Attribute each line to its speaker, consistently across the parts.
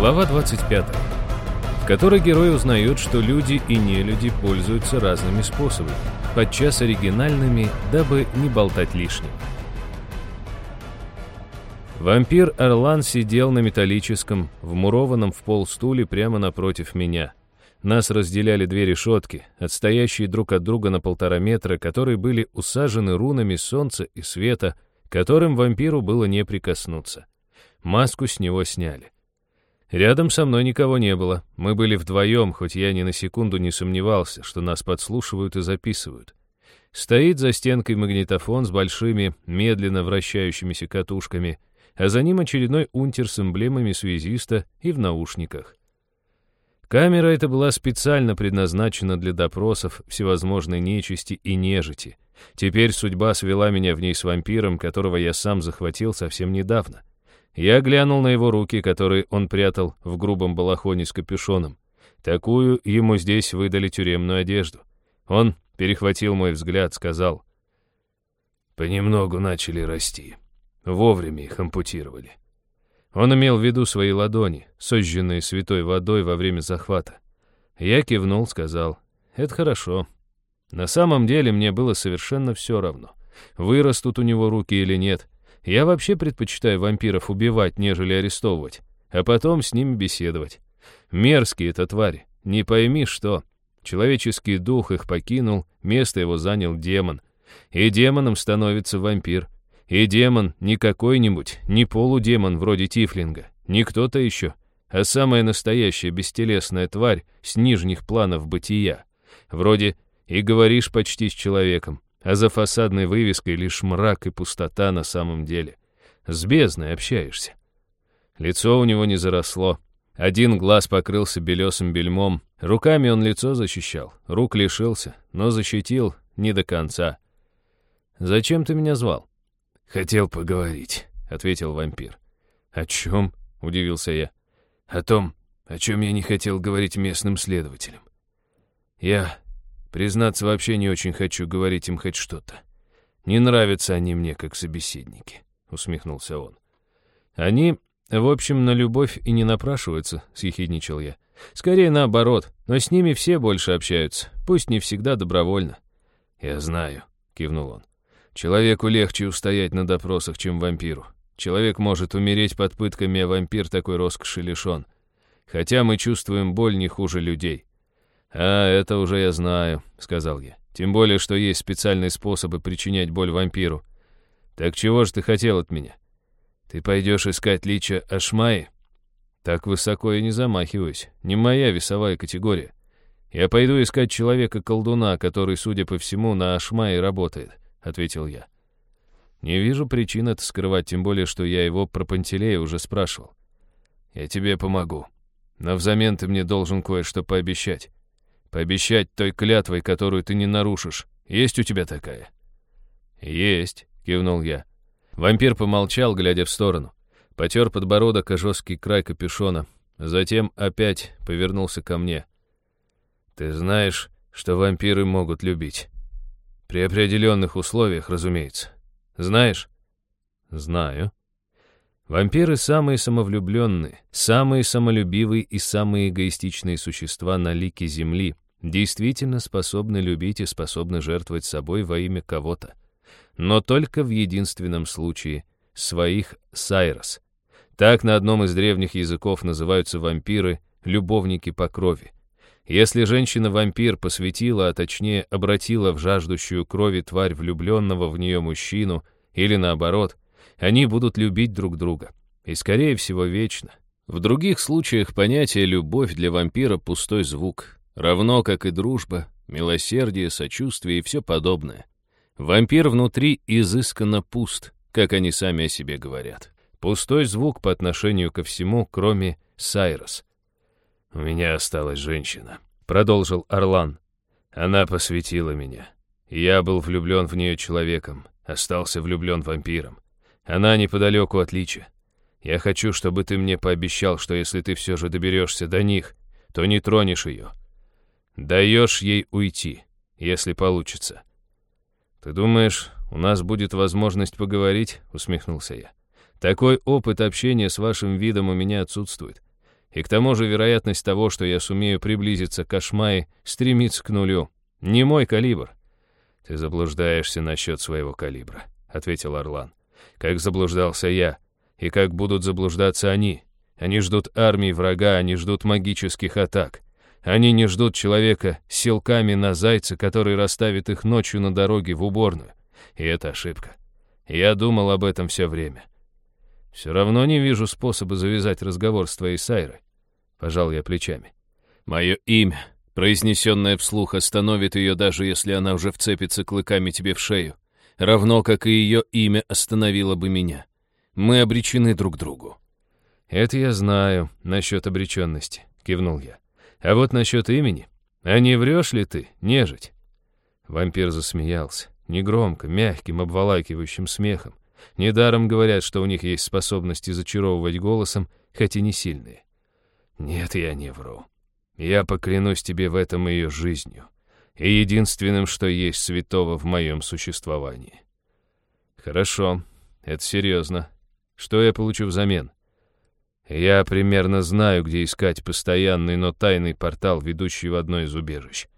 Speaker 1: Глава 25, в которой герой узнает, что люди и нелюди пользуются разными способами, подчас оригинальными, дабы не болтать лишним. Вампир Орлан сидел на металлическом, вмурованном в пол стуле прямо напротив меня. Нас разделяли две решетки, отстоящие друг от друга на полтора метра, которые были усажены рунами солнца и света, которым вампиру было не прикоснуться. Маску с него сняли. Рядом со мной никого не было. Мы были вдвоем, хоть я ни на секунду не сомневался, что нас подслушивают и записывают. Стоит за стенкой магнитофон с большими, медленно вращающимися катушками, а за ним очередной унтер с эмблемами связиста и в наушниках. Камера эта была специально предназначена для допросов всевозможной нечисти и нежити. Теперь судьба свела меня в ней с вампиром, которого я сам захватил совсем недавно. Я глянул на его руки, которые он прятал в грубом балахоне с капюшоном. Такую ему здесь выдали тюремную одежду. Он перехватил мой взгляд, сказал. «Понемногу начали расти. Вовремя их ампутировали». Он имел в виду свои ладони, сожженные святой водой во время захвата. Я кивнул, сказал. «Это хорошо. На самом деле мне было совершенно все равно, вырастут у него руки или нет». Я вообще предпочитаю вампиров убивать, нежели арестовывать, а потом с ними беседовать. Мерзкие это твари, не пойми что. Человеческий дух их покинул, место его занял демон. И демоном становится вампир. И демон не какой-нибудь, не полудемон вроде Тифлинга, не кто-то еще, а самая настоящая бестелесная тварь с нижних планов бытия. Вроде и говоришь почти с человеком, а за фасадной вывеской лишь мрак и пустота на самом деле. С бездной общаешься. Лицо у него не заросло. Один глаз покрылся белесым бельмом. Руками он лицо защищал. Рук лишился, но защитил не до конца. «Зачем ты меня звал?»
Speaker 2: «Хотел поговорить», — ответил вампир.
Speaker 1: «О чем?» — удивился я.
Speaker 2: «О том, о чем я не хотел говорить местным следователям. Я Признаться, вообще не очень хочу говорить им хоть что-то. Не нравятся они мне как собеседники», — усмехнулся он.
Speaker 1: «Они, в общем, на любовь и не напрашиваются», — съехидничал я. «Скорее наоборот, но с ними все больше общаются, пусть не всегда добровольно».
Speaker 2: «Я знаю», — кивнул он. «Человеку легче устоять на допросах, чем вампиру. Человек может умереть под пытками, а вампир такой роскоши лишен. Хотя мы чувствуем боль не хуже людей.
Speaker 1: «А, это уже я знаю», — сказал я. «Тем более, что есть специальные способы причинять боль вампиру. Так чего же ты хотел от меня? Ты пойдешь искать лича Ашмаи?» «Так высоко я не замахиваюсь. Не моя весовая категория. Я пойду искать человека-колдуна, который, судя по всему, на Ашмае работает», — ответил я. «Не вижу причин это скрывать, тем более, что я его про Пантелея уже спрашивал. Я тебе помогу. Но взамен ты мне должен кое-что пообещать. Пообещать той клятвой, которую ты не нарушишь. Есть у тебя такая?»
Speaker 2: «Есть», — кивнул я.
Speaker 1: Вампир помолчал, глядя в сторону. Потер подбородок и жесткий край капюшона. Затем опять повернулся ко мне.
Speaker 2: «Ты знаешь, что вампиры могут любить. При определенных условиях, разумеется. Знаешь?»
Speaker 1: «Знаю». Вампиры самые самовлюбленные, самые самолюбивые и самые эгоистичные существа на лике Земли, действительно способны любить и способны жертвовать собой во имя кого-то. Но только в единственном случае — своих сайрос. Так на одном из древних языков называются вампиры — любовники по крови. Если женщина-вампир посвятила, а точнее обратила в жаждущую крови тварь влюбленного в нее мужчину, или наоборот — они будут любить друг друга. И, скорее всего, вечно. В других случаях понятие «любовь» для вампира — пустой звук, равно как и дружба, милосердие, сочувствие и все подобное. Вампир внутри изысканно пуст, как они сами о себе говорят. Пустой звук по отношению ко всему, кроме Сайрос.
Speaker 2: «У меня осталась женщина», —
Speaker 1: продолжил Орлан.
Speaker 2: «Она посвятила меня. Я был влюблен в нее человеком, остался влюблен вампиром. Она неподалеку от Лича. Я хочу, чтобы ты мне пообещал, что если ты все же доберешься до них, то не тронешь ее. Даешь ей уйти, если получится.
Speaker 1: Ты думаешь, у нас будет возможность поговорить? Усмехнулся я. Такой опыт общения с вашим видом у меня отсутствует. И к тому же вероятность того, что я сумею приблизиться к Ашмае, стремится к нулю. Не мой калибр. Ты заблуждаешься насчет своего калибра, ответил Орлан. Как заблуждался я, и как будут заблуждаться они. Они ждут армии врага, они ждут магических атак. Они не ждут человека с силками на зайца, который расставит их ночью на дороге в уборную. И это ошибка. Я думал об этом все время. Все равно не вижу способа завязать разговор с твоей Сайрой. Пожал я плечами. Мое имя, произнесенное вслух, остановит ее, даже если она уже вцепится клыками тебе в шею. Равно, как и ее имя остановило бы меня. Мы обречены друг другу. Это я знаю насчет обреченности, кивнул я. А вот насчет имени. А не врешь ли ты, нежить? Вампир засмеялся, негромко, мягким, обволакивающим смехом. Недаром говорят, что у них есть способности зачаровывать голосом, хоть и не сильные. Нет, я не вру. Я поклянусь тебе в этом ее жизнью и единственным, что есть святого в моем существовании. Хорошо, это серьезно. Что я получу взамен? Я примерно знаю, где искать постоянный, но тайный портал, ведущий в одно из убежищ.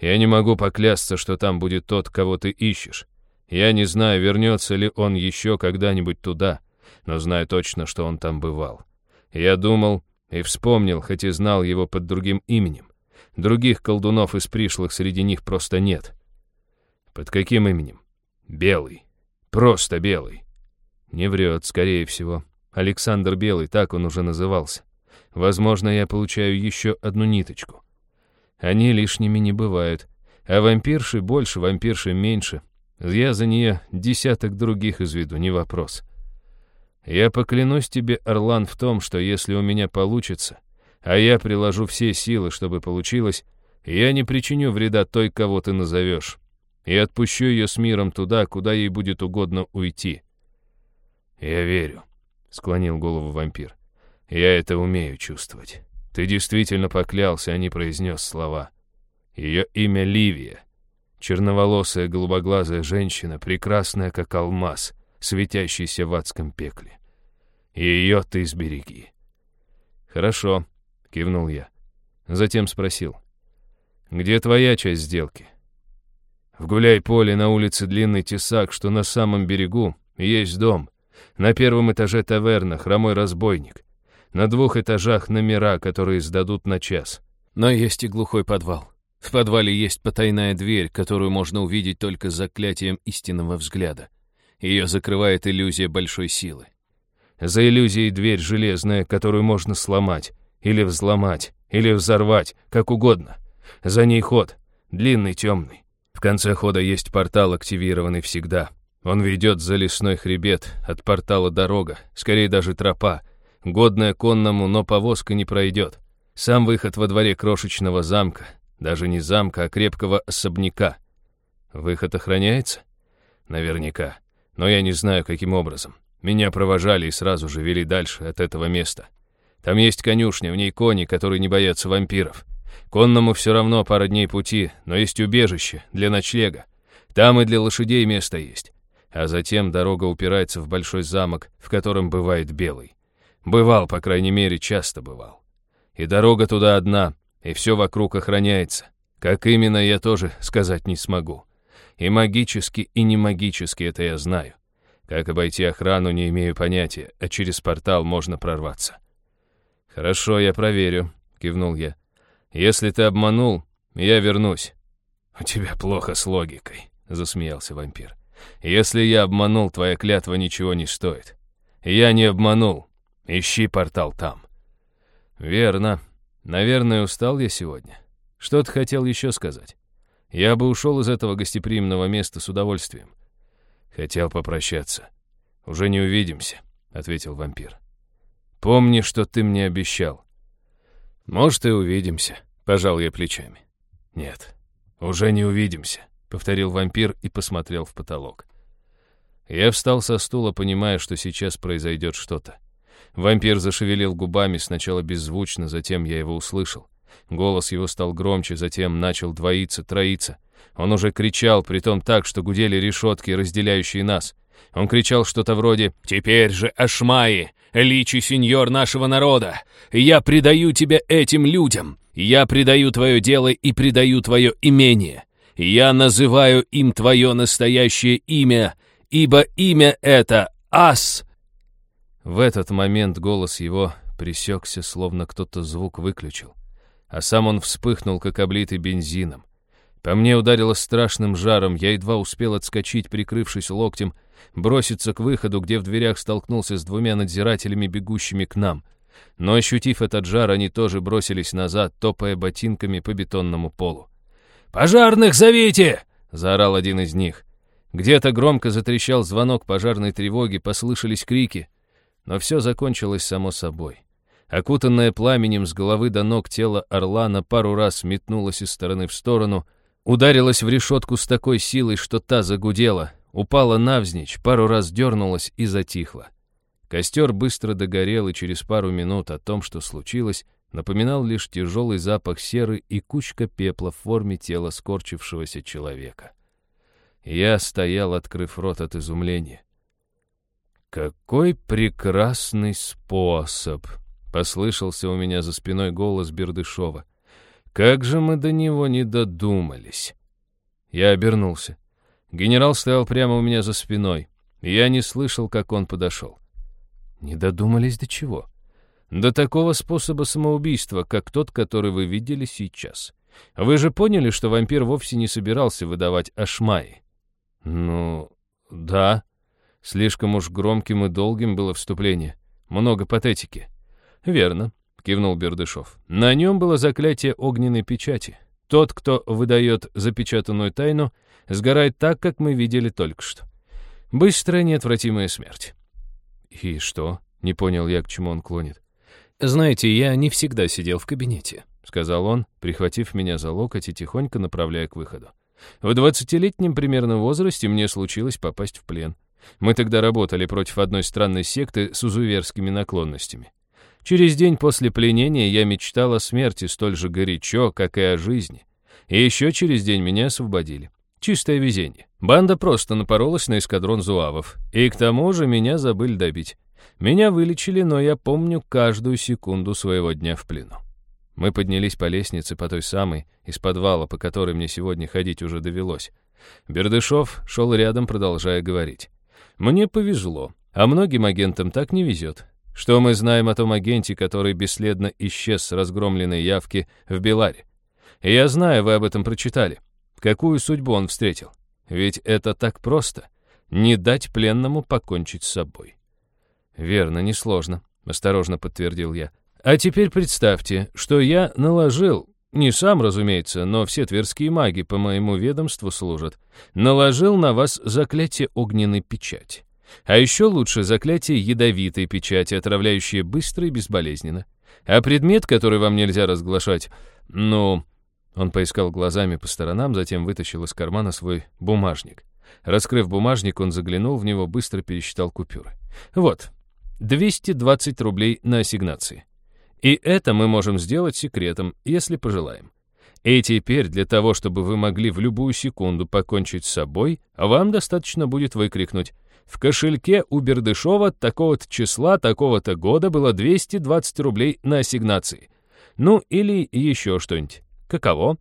Speaker 1: Я не могу поклясться, что там будет тот, кого ты ищешь. Я не знаю, вернется ли он еще когда-нибудь туда, но знаю точно, что он там бывал. Я думал и вспомнил, хоть и знал его под другим именем. Других колдунов из пришлых среди них просто нет. Под каким именем? Белый. Просто Белый. Не врет, скорее всего. Александр Белый, так он уже назывался. Возможно, я получаю еще одну ниточку. Они лишними не бывают. А вампирши больше, вампирши меньше. Я за нее десяток других изведу, не вопрос. Я поклянусь тебе, Орлан, в том, что если у меня получится, а я приложу все силы, чтобы получилось, я не причиню вреда той, кого ты назовешь, и отпущу ее с миром туда, куда ей будет угодно уйти. Я верю, — склонил голову вампир. Я это умею чувствовать. Ты действительно поклялся, а не произнес слова. Ее имя Ливия. Черноволосая, голубоглазая женщина, прекрасная, как алмаз, светящийся в адском пекле. Ее ты сбереги. Хорошо, кивнул я. Затем спросил. Где твоя часть сделки? В гуляй-поле на улице Длинный Тесак, что на самом берегу, есть дом. На первом этаже таверна, хромой разбойник. На двух этажах номера, которые сдадут на час. Но есть и глухой подвал. В подвале есть потайная дверь, которую можно увидеть только с заклятием истинного взгляда. Ее закрывает иллюзия большой силы. За иллюзией дверь железная, которую можно сломать, или взломать, или взорвать, как угодно. За ней ход, длинный, темный. В конце хода есть портал, активированный всегда. Он ведет за лесной хребет, от портала дорога, скорее даже тропа, годная конному, но повозка не пройдет. Сам выход во дворе крошечного замка, даже не замка, а крепкого особняка. Выход охраняется? Наверняка. Но я не знаю, каким образом. Меня провожали и сразу же вели дальше от этого места. Там есть конюшня, в ней кони, которые не боятся вампиров. Конному все равно пара дней пути, но есть убежище для ночлега. Там и для лошадей место есть. А затем дорога упирается в большой замок, в котором бывает белый. Бывал, по крайней мере, часто бывал. И дорога туда одна, и все вокруг охраняется. Как именно, я тоже сказать не смогу. И магически, и не магически это я знаю. Как обойти охрану, не имею понятия, а через портал можно прорваться. «Хорошо, я проверю», — кивнул я. «Если ты обманул, я вернусь». «У тебя плохо с логикой», — засмеялся вампир. «Если я обманул, твоя клятва ничего не стоит. Я не обманул. Ищи портал там». «Верно», Наверное, устал я сегодня. Что ты хотел еще сказать? Я бы ушел из этого гостеприимного места с удовольствием. Хотел попрощаться. Уже не увидимся, ответил вампир. Помни, что ты мне обещал. Может, и увидимся, пожал я плечами. Нет, уже не увидимся, повторил вампир и посмотрел в потолок. Я встал со стула, понимая, что сейчас произойдет что-то. Вампир зашевелил губами, сначала беззвучно, затем я его услышал. Голос его стал громче, затем начал двоиться, троиться. Он уже кричал, притом так, что гудели решетки, разделяющие нас. Он кричал что-то вроде «Теперь же, Ашмаи,
Speaker 2: личи сеньор нашего народа. Я предаю тебя этим людям. Я предаю твое дело и предаю твое имение. Я называю им твое настоящее имя, ибо имя это Ас».
Speaker 1: В этот момент голос его пресекся, словно кто-то звук выключил. А сам он вспыхнул, как облитый бензином. По мне ударило страшным жаром, я едва успел отскочить, прикрывшись локтем, броситься к выходу, где в дверях столкнулся с двумя надзирателями, бегущими к нам. Но ощутив этот жар, они тоже бросились назад, топая ботинками по бетонному полу.
Speaker 2: «Пожарных зовите!» — заорал один из них.
Speaker 1: Где-то громко затрещал звонок пожарной тревоги, послышались крики. Но все закончилось само собой. Окутанное пламенем с головы до ног тело Орлана пару раз метнулось из стороны в сторону, ударилось в решетку с такой силой, что та загудела, упала навзничь, пару раз дернулась и затихла. Костер быстро догорел, и через пару минут о том, что случилось, напоминал лишь тяжелый запах серы и кучка пепла в форме тела скорчившегося человека. Я стоял, открыв рот от изумления. «Какой прекрасный способ!» — послышался у меня за спиной голос Бердышева. «Как же мы до него не додумались!» Я обернулся. Генерал стоял прямо у меня за спиной. Я не слышал, как он подошел. Не додумались до чего? До такого способа самоубийства, как тот, который вы видели сейчас. Вы же поняли, что вампир вовсе не собирался выдавать Ашмаи? Ну, да. Слишком уж громким и долгим было вступление. Много патетики. Верно, кивнул Бердышев. На нем было заклятие огненной печати. Тот, кто выдает запечатанную тайну, сгорает так, как мы видели только что. Быстрая, неотвратимая смерть. «И что?» — не понял я, к чему он клонит. «Знаете, я не всегда сидел в кабинете», — сказал он, прихватив меня за локоть и тихонько направляя к выходу. «В двадцатилетнем примерно возрасте мне случилось попасть в плен. Мы тогда работали против одной странной секты с узуверскими наклонностями. Через день после пленения я мечтал о смерти столь же горячо, как и о жизни. И еще через день меня освободили. Чистое везение. Банда просто напоролась на эскадрон зуавов. И к тому же меня забыли добить. Меня вылечили, но я помню каждую секунду своего дня в плену. Мы поднялись по лестнице, по той самой, из подвала, по которой мне сегодня ходить уже довелось. Бердышев шел рядом, продолжая говорить. «Мне повезло, а многим агентам так не везет. Что мы знаем о том агенте, который бесследно исчез с разгромленной явки в Беларе? Я знаю, вы об этом прочитали. Какую судьбу он встретил? Ведь это так просто — не дать пленному покончить с собой. «Верно, несложно», — осторожно подтвердил я. «А теперь представьте, что я наложил, не сам, разумеется, но все тверские маги по моему ведомству служат, наложил на вас заклятие огненной печати. А еще лучше заклятие ядовитой печати, отравляющее быстро и безболезненно. А предмет, который вам нельзя разглашать, ну, он поискал глазами по сторонам, затем вытащил из кармана свой бумажник. Раскрыв бумажник, он заглянул в него, быстро пересчитал купюры. «Вот, 220 рублей на ассигнации. И это мы можем сделать секретом, если пожелаем. И теперь для того, чтобы вы могли в любую секунду покончить с собой, вам достаточно будет выкрикнуть «В кошельке у Бердышева такого-то числа, такого-то года было 220 рублей на ассигнации». Ну, или еще что-нибудь. Каково?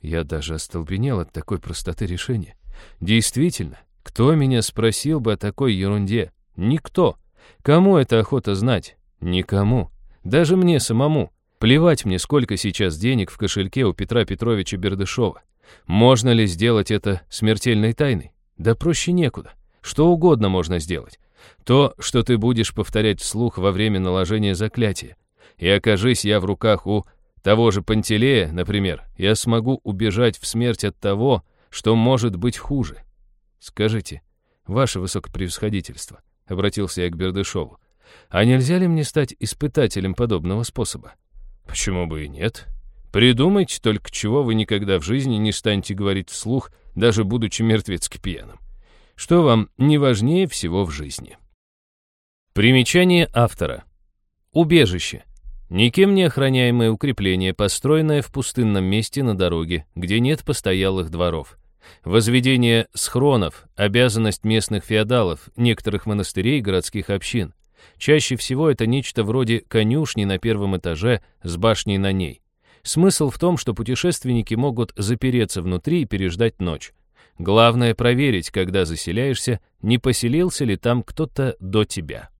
Speaker 1: Я даже остолбенел от такой простоты решения. Действительно, кто меня спросил бы о такой ерунде? Никто. Кому это охота знать? Никому. Даже мне самому. Плевать мне, сколько сейчас денег в кошельке у Петра Петровича Бердышева. Можно ли сделать это смертельной тайной? Да проще некуда. Что угодно можно сделать. То, что ты будешь повторять вслух во время наложения заклятия. И окажись я в руках у того же Пантелея, например, я смогу убежать в смерть от того, что может быть хуже. Скажите, ваше высокопревосходительство, — обратился я к Бердышеву, — а нельзя ли мне стать испытателем подобного способа? Почему бы и нет? Придумайте только, чего вы никогда в жизни не станете говорить вслух, даже будучи мертвецки пьяным. Что вам не важнее всего в жизни? Примечание автора. Убежище. Никем не охраняемое укрепление, построенное в пустынном месте на дороге, где нет постоялых дворов. Возведение схронов – обязанность местных феодалов, некоторых монастырей и городских общин. Чаще всего это нечто вроде конюшни на первом этаже с башней на ней. Смысл в том, что путешественники могут запереться внутри и переждать ночь. Главное проверить, когда заселяешься, не поселился ли там кто-то до тебя.